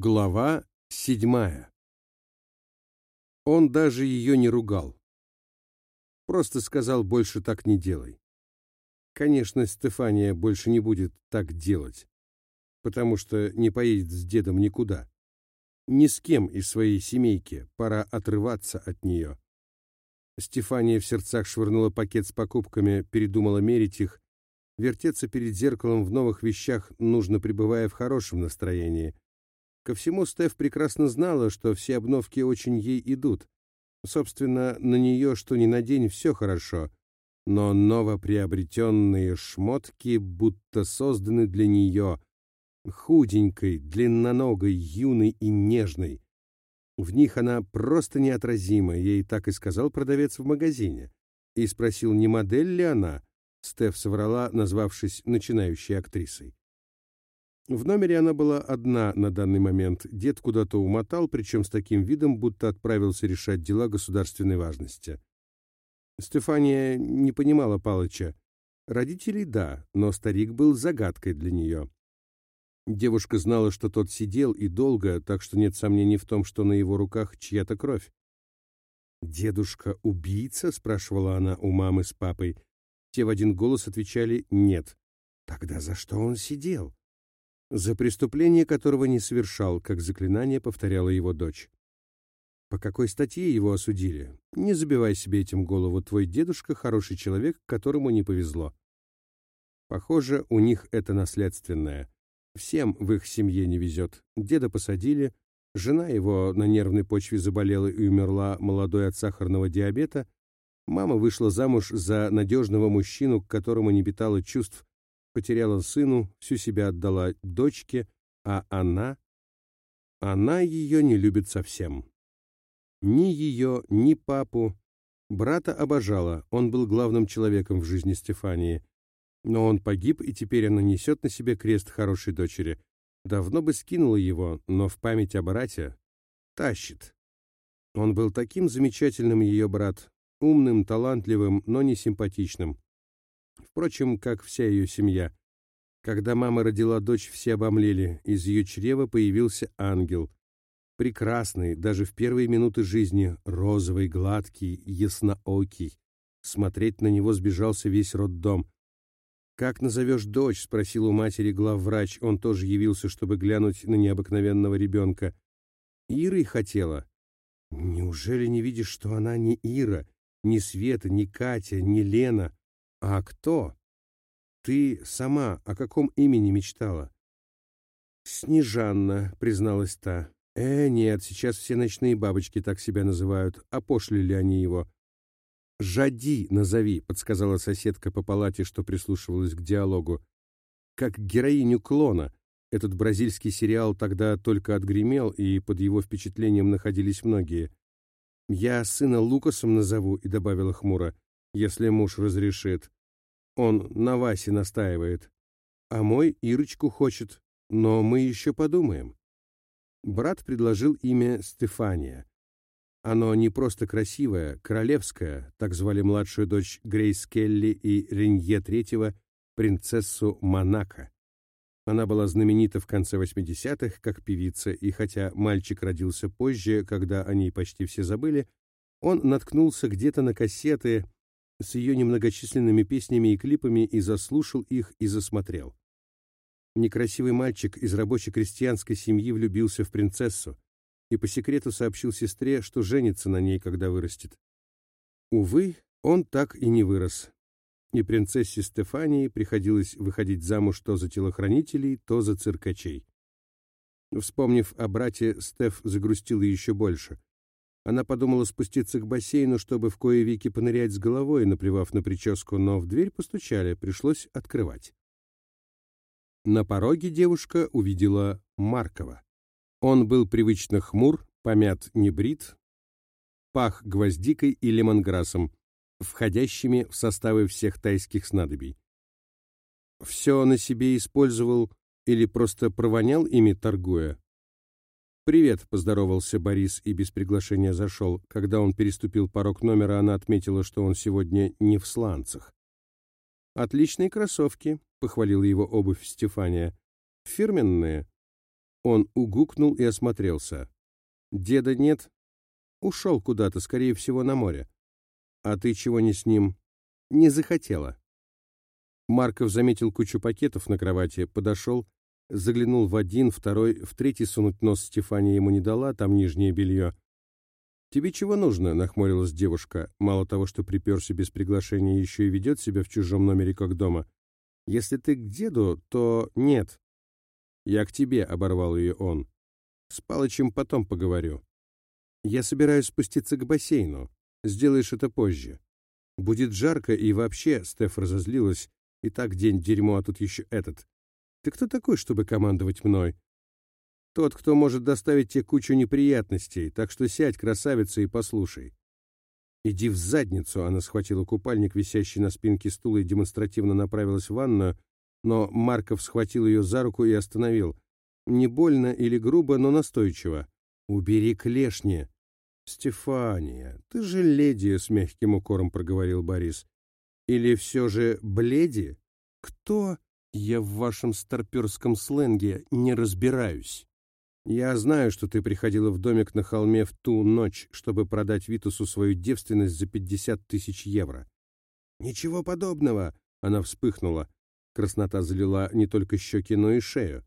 Глава седьмая. Он даже ее не ругал. Просто сказал, больше так не делай. Конечно, Стефания больше не будет так делать, потому что не поедет с дедом никуда. Ни с кем из своей семейки, пора отрываться от нее. Стефания в сердцах швырнула пакет с покупками, передумала мерить их. Вертеться перед зеркалом в новых вещах нужно, пребывая в хорошем настроении — Ко всему Стеф прекрасно знала, что все обновки очень ей идут. Собственно, на нее что ни на день все хорошо, но новоприобретенные шмотки будто созданы для нее, худенькой, длинноногой, юной и нежной. В них она просто неотразима, ей так и сказал продавец в магазине. И спросил, не модель ли она. Стеф соврала, назвавшись начинающей актрисой. В номере она была одна на данный момент. Дед куда-то умотал, причем с таким видом, будто отправился решать дела государственной важности. Стефания не понимала Палыча. Родителей — да, но старик был загадкой для нее. Девушка знала, что тот сидел и долго, так что нет сомнений в том, что на его руках чья-то кровь. «Дедушка убийца?» — спрашивала она у мамы с папой. Те в один голос отвечали «нет». «Тогда за что он сидел?» За преступление которого не совершал, как заклинание повторяла его дочь. По какой статье его осудили? Не забивай себе этим голову, твой дедушка хороший человек, которому не повезло. Похоже, у них это наследственное. Всем в их семье не везет. Деда посадили, жена его на нервной почве заболела и умерла молодой от сахарного диабета, мама вышла замуж за надежного мужчину, к которому не питала чувств, потеряла сыну, всю себя отдала дочке, а она... Она ее не любит совсем. Ни ее, ни папу. Брата обожала, он был главным человеком в жизни Стефании. Но он погиб, и теперь она несет на себе крест хорошей дочери. Давно бы скинула его, но в память о брате тащит. Он был таким замечательным ее брат, умным, талантливым, но не симпатичным. Впрочем, как вся ее семья. Когда мама родила дочь, все обомлели. Из ее чрева появился ангел. Прекрасный, даже в первые минуты жизни, розовый, гладкий, ясноокий. Смотреть на него сбежался весь роддом. «Как назовешь дочь?» — спросил у матери главврач. Он тоже явился, чтобы глянуть на необыкновенного ребенка. «Ирой хотела». «Неужели не видишь, что она не Ира, не Света, не Катя, не Лена?» «А кто?» «Ты сама о каком имени мечтала?» «Снежанна», — призналась та. «Э, нет, сейчас все ночные бабочки так себя называют. Опошлили они его». «Жади назови», — подсказала соседка по палате, что прислушивалась к диалогу. «Как героиню клона. Этот бразильский сериал тогда только отгремел, и под его впечатлением находились многие. Я сына Лукасом назову», — и добавила хмуро если муж разрешит. Он на Васе настаивает. А мой Ирочку хочет, но мы еще подумаем. Брат предложил имя Стефания. Оно не просто красивое, королевское, так звали младшую дочь Грейс Келли и Ренье Третьего, принцессу Монако. Она была знаменита в конце 80-х как певица, и хотя мальчик родился позже, когда о ней почти все забыли, он наткнулся где-то на кассеты с ее немногочисленными песнями и клипами и заслушал их и засмотрел. Некрасивый мальчик из рабоче-крестьянской семьи влюбился в принцессу и по секрету сообщил сестре, что женится на ней, когда вырастет. Увы, он так и не вырос. И принцессе Стефании приходилось выходить замуж то за телохранителей, то за циркачей. Вспомнив о брате, Стеф загрустила еще больше. Она подумала спуститься к бассейну, чтобы в кое веки понырять с головой, наплевав на прическу, но в дверь постучали, пришлось открывать. На пороге девушка увидела Маркова. Он был привычно хмур, помят небрит, пах гвоздикой и лемонграссом, входящими в составы всех тайских снадобий. Все на себе использовал или просто провонял ими, торгуя, «Привет», — поздоровался Борис и без приглашения зашел. Когда он переступил порог номера, она отметила, что он сегодня не в сланцах. «Отличные кроссовки», — похвалила его обувь Стефания. «Фирменные». Он угукнул и осмотрелся. «Деда нет?» «Ушел куда-то, скорее всего, на море». «А ты чего не с ним?» «Не захотела». Марков заметил кучу пакетов на кровати, подошел, заглянул в один, второй, в третий сунуть нос Стефания ему не дала, там нижнее белье. «Тебе чего нужно?» — нахмурилась девушка. Мало того, что приперся без приглашения, еще и ведет себя в чужом номере как дома. «Если ты к деду, то нет». «Я к тебе», — оборвал ее он. «С Палычем потом поговорю». «Я собираюсь спуститься к бассейну. Сделаешь это позже». «Будет жарко, и вообще...» — Стеф разозлилась. «И так день дерьмо, а тут еще этот. Ты кто такой, чтобы командовать мной? Тот, кто может доставить тебе кучу неприятностей, так что сядь, красавица, и послушай. «Иди в задницу!» Она схватила купальник, висящий на спинке стула, и демонстративно направилась в ванную, но Марков схватил ее за руку и остановил. Не больно или грубо, но настойчиво. «Убери клешни!» «Стефания, ты же леди!» — с мягким укором проговорил Борис. «Или все же бледи?» «Кто?» «Я в вашем старперском сленге не разбираюсь». Я знаю, что ты приходила в домик на холме в ту ночь, чтобы продать Витусу свою девственность за пятьдесят тысяч евро. Ничего подобного, она вспыхнула. Краснота залила не только щеки, но и шею.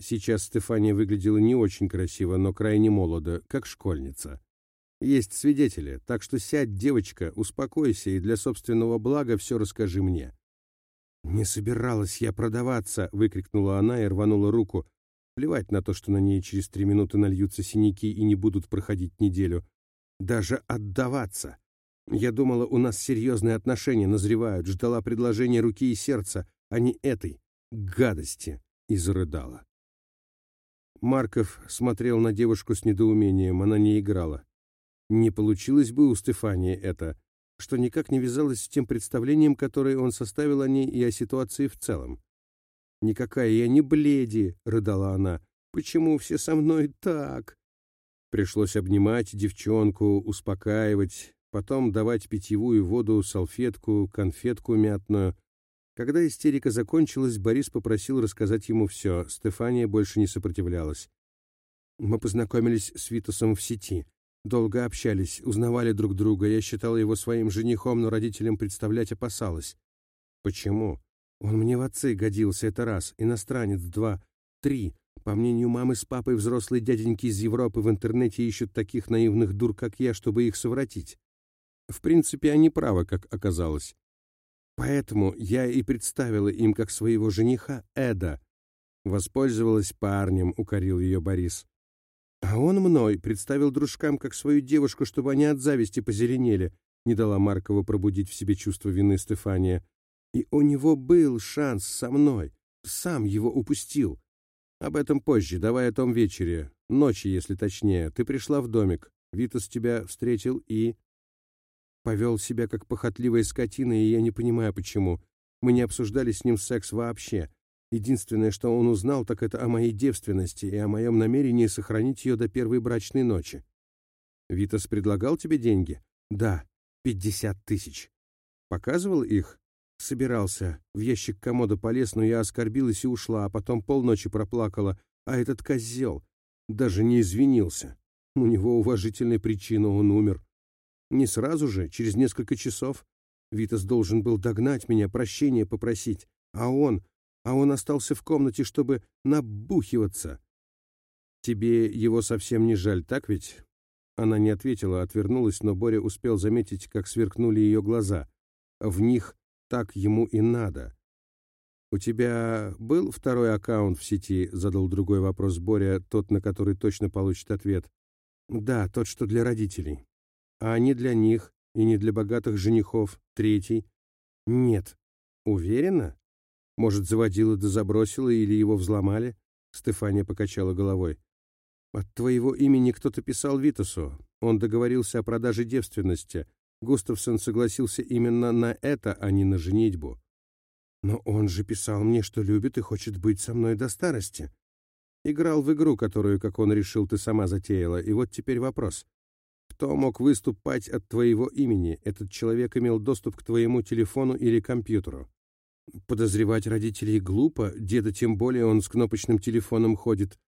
Сейчас Стефания выглядела не очень красиво, но крайне молодо, как школьница. Есть свидетели, так что сядь, девочка, успокойся и для собственного блага все расскажи мне. «Не собиралась я продаваться!» — выкрикнула она и рванула руку, Плевать на то, что на ней через три минуты нальются синяки и не будут проходить неделю. Даже отдаваться. Я думала, у нас серьезные отношения назревают, ждала предложения руки и сердца, а не этой гадости, и зарыдала. Марков смотрел на девушку с недоумением, она не играла. Не получилось бы у Стефании это, что никак не вязалось с тем представлением, которое он составил о ней и о ситуации в целом. «Никакая я не бледи!» — рыдала она. «Почему все со мной так?» Пришлось обнимать девчонку, успокаивать, потом давать питьевую воду, салфетку, конфетку мятную. Когда истерика закончилась, Борис попросил рассказать ему все. Стефания больше не сопротивлялась. Мы познакомились с Витусом в сети. Долго общались, узнавали друг друга. Я считала его своим женихом, но родителям представлять опасалась. Почему? Он мне в отцы годился, это раз, иностранец, два, три. По мнению мамы с папой, взрослые дяденьки из Европы в интернете ищут таких наивных дур, как я, чтобы их совратить. В принципе, они правы, как оказалось. Поэтому я и представила им как своего жениха Эда. Воспользовалась парнем, укорил ее Борис. А он мной представил дружкам как свою девушку, чтобы они от зависти позеленели, не дала Маркову пробудить в себе чувство вины Стефания. И у него был шанс со мной. Сам его упустил. Об этом позже, давай о том вечере. Ночи, если точнее. Ты пришла в домик. Витас тебя встретил и... Повел себя как похотливая скотина, и я не понимаю, почему. Мы не обсуждали с ним секс вообще. Единственное, что он узнал, так это о моей девственности и о моем намерении сохранить ее до первой брачной ночи. Витас предлагал тебе деньги? Да, пятьдесят тысяч. Показывал их? Собирался. В ящик комода полез, но я оскорбилась и ушла, а потом полночи проплакала. А этот козел даже не извинился. У него уважительная причина, он умер. Не сразу же, через несколько часов. Витас должен был догнать меня, прощения попросить. А он... А он остался в комнате, чтобы набухиваться. Тебе его совсем не жаль, так ведь? Она не ответила, отвернулась, но Боря успел заметить, как сверкнули ее глаза. В них так ему и надо. «У тебя был второй аккаунт в сети?» — задал другой вопрос Боря, тот, на который точно получит ответ. «Да, тот, что для родителей. А не для них и не для богатых женихов. Третий?» «Нет». «Уверена? Может, заводила да забросила или его взломали?» Стефания покачала головой. «От твоего имени кто-то писал Витасу. Он договорился о продаже девственности. Густавсон согласился именно на это, а не на женитьбу. Но он же писал мне, что любит и хочет быть со мной до старости. Играл в игру, которую, как он решил, ты сама затеяла, и вот теперь вопрос. Кто мог выступать от твоего имени? Этот человек имел доступ к твоему телефону или компьютеру. Подозревать родителей глупо, деда тем более он с кнопочным телефоном ходит.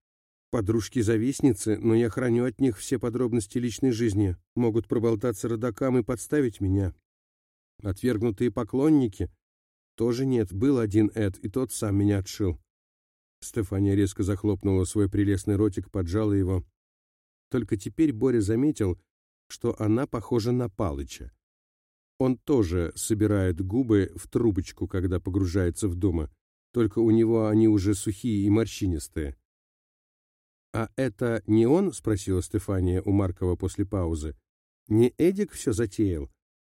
Подружки-завистницы, но я храню от них все подробности личной жизни, могут проболтаться родакам и подставить меня. Отвергнутые поклонники? Тоже нет, был один Эд, и тот сам меня отшил. Стефания резко захлопнула свой прелестный ротик, поджала его. Только теперь Боря заметил, что она похожа на Палыча. Он тоже собирает губы в трубочку, когда погружается в дома, только у него они уже сухие и морщинистые. «А это не он?» — спросила Стефания у Маркова после паузы. «Не Эдик все затеял?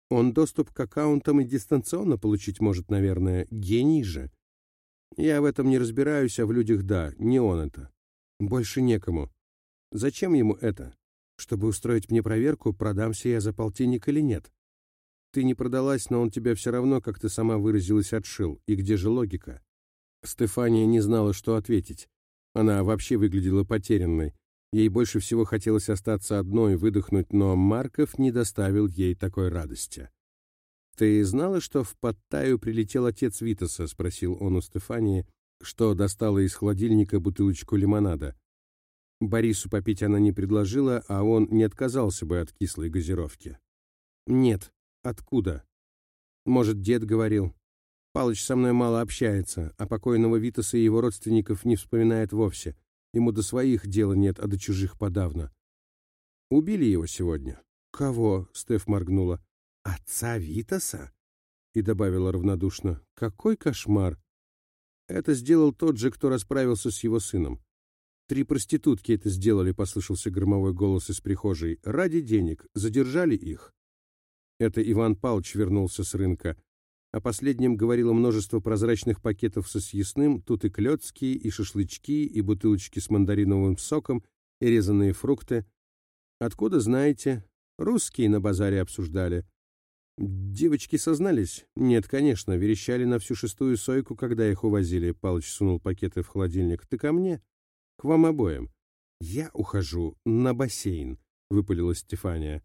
Он доступ к аккаунтам и дистанционно получить может, наверное. Гений же!» «Я в этом не разбираюсь, а в людях да, не он это. Больше некому. Зачем ему это? Чтобы устроить мне проверку, продамся я за полтинник или нет. Ты не продалась, но он тебя все равно, как ты сама выразилась, отшил. И где же логика?» Стефания не знала, что ответить. Она вообще выглядела потерянной. Ей больше всего хотелось остаться одной, выдохнуть, но Марков не доставил ей такой радости. «Ты знала, что в Паттайю прилетел отец Витаса?» — спросил он у Стефании, что достала из холодильника бутылочку лимонада. Борису попить она не предложила, а он не отказался бы от кислой газировки. «Нет. Откуда?» «Может, дед говорил. Палыч со мной мало общается, а покойного Витаса и его родственников не вспоминает вовсе. Ему до своих дела нет, а до чужих подавно. Убили его сегодня. Кого? Стеф моргнула. Отца Витаса? И добавила равнодушно. Какой кошмар! Это сделал тот же, кто расправился с его сыном. Три проститутки это сделали, послышался громовой голос из прихожей. Ради денег. Задержали их. Это Иван Павлович вернулся с рынка. О последнем говорило множество прозрачных пакетов со съестным, тут и клетки, и шашлычки, и бутылочки с мандариновым соком, и резанные фрукты. Откуда знаете? Русские на базаре обсуждали. Девочки сознались? Нет, конечно, верещали на всю шестую сойку, когда их увозили. Палыч сунул пакеты в холодильник. Ты ко мне? К вам обоим. Я ухожу на бассейн, выпалила Стефания.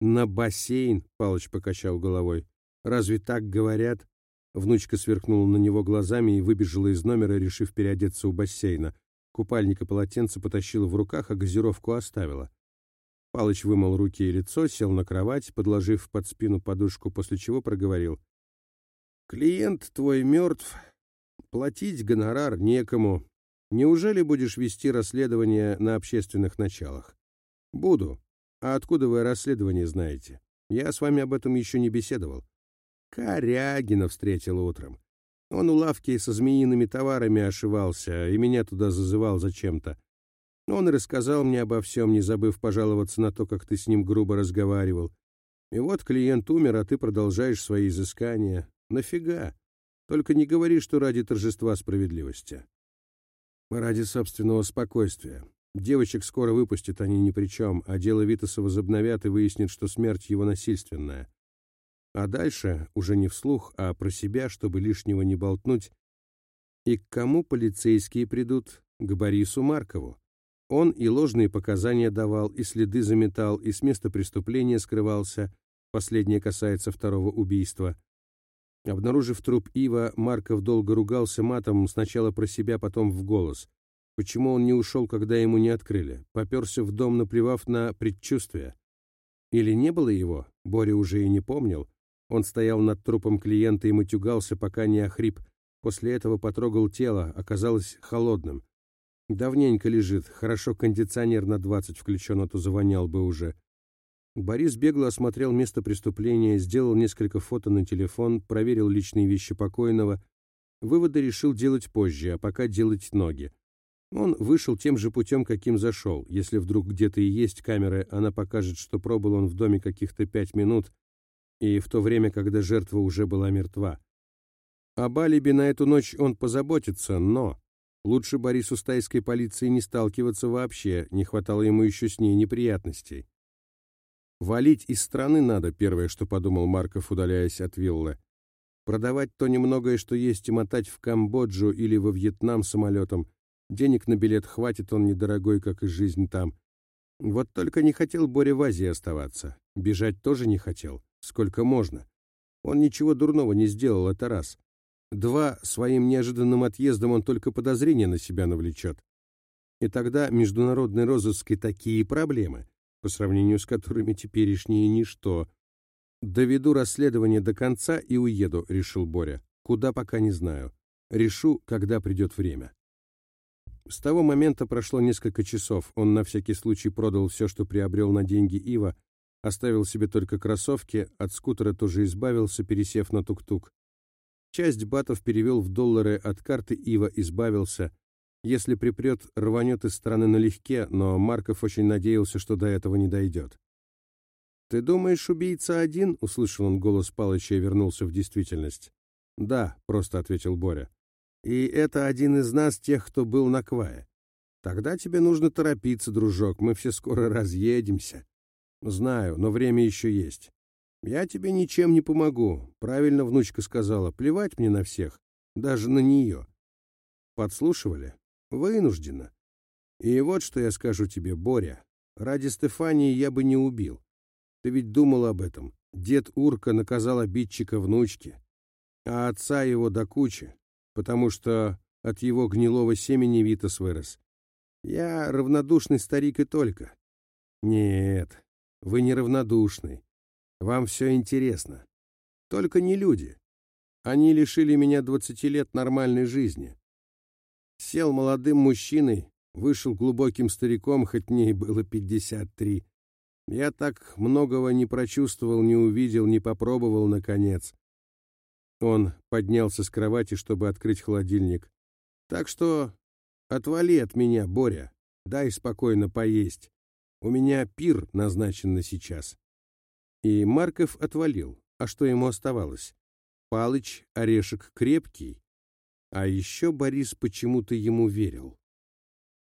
На бассейн, Палыч покачал головой. Разве так говорят?» Внучка сверкнула на него глазами и выбежала из номера, решив переодеться у бассейна. Купальник и полотенце потащила в руках, а газировку оставила. Палыч вымыл руки и лицо, сел на кровать, подложив под спину подушку, после чего проговорил. «Клиент твой мертв. Платить гонорар некому. Неужели будешь вести расследование на общественных началах?» «Буду. А откуда вы расследование знаете? Я с вами об этом еще не беседовал. Корягина встретил утром. Он у лавки со змеиными товарами ошивался и меня туда зазывал зачем-то. Он рассказал мне обо всем, не забыв пожаловаться на то, как ты с ним грубо разговаривал. И вот клиент умер, а ты продолжаешь свои изыскания. Нафига? Только не говори, что ради торжества справедливости. Ради собственного спокойствия. Девочек скоро выпустят, они ни при чем, а дело Витаса возобновят и выяснят, что смерть его насильственная. А дальше, уже не вслух, а про себя, чтобы лишнего не болтнуть. И к кому полицейские придут? К Борису Маркову. Он и ложные показания давал, и следы заметал, и с места преступления скрывался. Последнее касается второго убийства. Обнаружив труп Ива, Марков долго ругался матом, сначала про себя, потом в голос. Почему он не ушел, когда ему не открыли? Поперся в дом, наплевав на предчувствие. Или не было его? Боря уже и не помнил. Он стоял над трупом клиента и матюгался, пока не охрип. После этого потрогал тело, оказалось холодным. Давненько лежит, хорошо кондиционер на двадцать включен, а то завонял бы уже. Борис бегло осмотрел место преступления, сделал несколько фото на телефон, проверил личные вещи покойного. Выводы решил делать позже, а пока делать ноги. Он вышел тем же путем, каким зашел. Если вдруг где-то и есть камера, она покажет, что пробыл он в доме каких-то пять минут, и в то время, когда жертва уже была мертва. Об алиби на эту ночь он позаботится, но лучше Борису с тайской полицией не сталкиваться вообще, не хватало ему еще с ней неприятностей. «Валить из страны надо», — первое, что подумал Марков, удаляясь от виллы. «Продавать то немногое, что есть, и мотать в Камбоджу или во Вьетнам самолетом. Денег на билет хватит, он недорогой, как и жизнь там. Вот только не хотел Боря в Азии оставаться. Бежать тоже не хотел сколько можно. Он ничего дурного не сделал, это раз. Два, своим неожиданным отъездом он только подозрения на себя навлечет. И тогда международный розыск и такие проблемы, по сравнению с которыми теперешние ничто. «Доведу расследование до конца и уеду», — решил Боря. «Куда пока не знаю. Решу, когда придет время». С того момента прошло несколько часов. Он на всякий случай продал все, что приобрел на деньги Ива, оставил себе только кроссовки, от скутера тоже избавился, пересев на тук-тук. Часть батов перевел в доллары, от карты Ива избавился. Если припрет, рванет из страны налегке, но Марков очень надеялся, что до этого не дойдет. «Ты думаешь, убийца один?» — услышал он голос Палыча и вернулся в действительность. «Да», — просто ответил Боря. «И это один из нас, тех, кто был на Квае. Тогда тебе нужно торопиться, дружок, мы все скоро разъедемся». «Знаю, но время еще есть». «Я тебе ничем не помогу», — правильно внучка сказала. «Плевать мне на всех, даже на нее». «Подслушивали?» «Вынужденно. И вот что я скажу тебе, Боря. Ради Стефании я бы не убил. Ты ведь думал об этом. Дед Урка наказал обидчика внучке, а отца его до кучи, потому что от его гнилого семени Витас вырос. Я равнодушный старик и только. Нет, вы не равнодушный. Вам все интересно. Только не люди. Они лишили меня двадцати лет нормальной жизни. Сел молодым мужчиной, вышел глубоким стариком, хоть мне и было пятьдесят три. Я так многого не прочувствовал, не увидел, не попробовал, наконец. Он поднялся с кровати, чтобы открыть холодильник. Так что отвали от меня, Боря, дай спокойно поесть. У меня пир назначен на сейчас. И Марков отвалил. А что ему оставалось? Палыч, орешек крепкий. А еще Борис почему-то ему верил.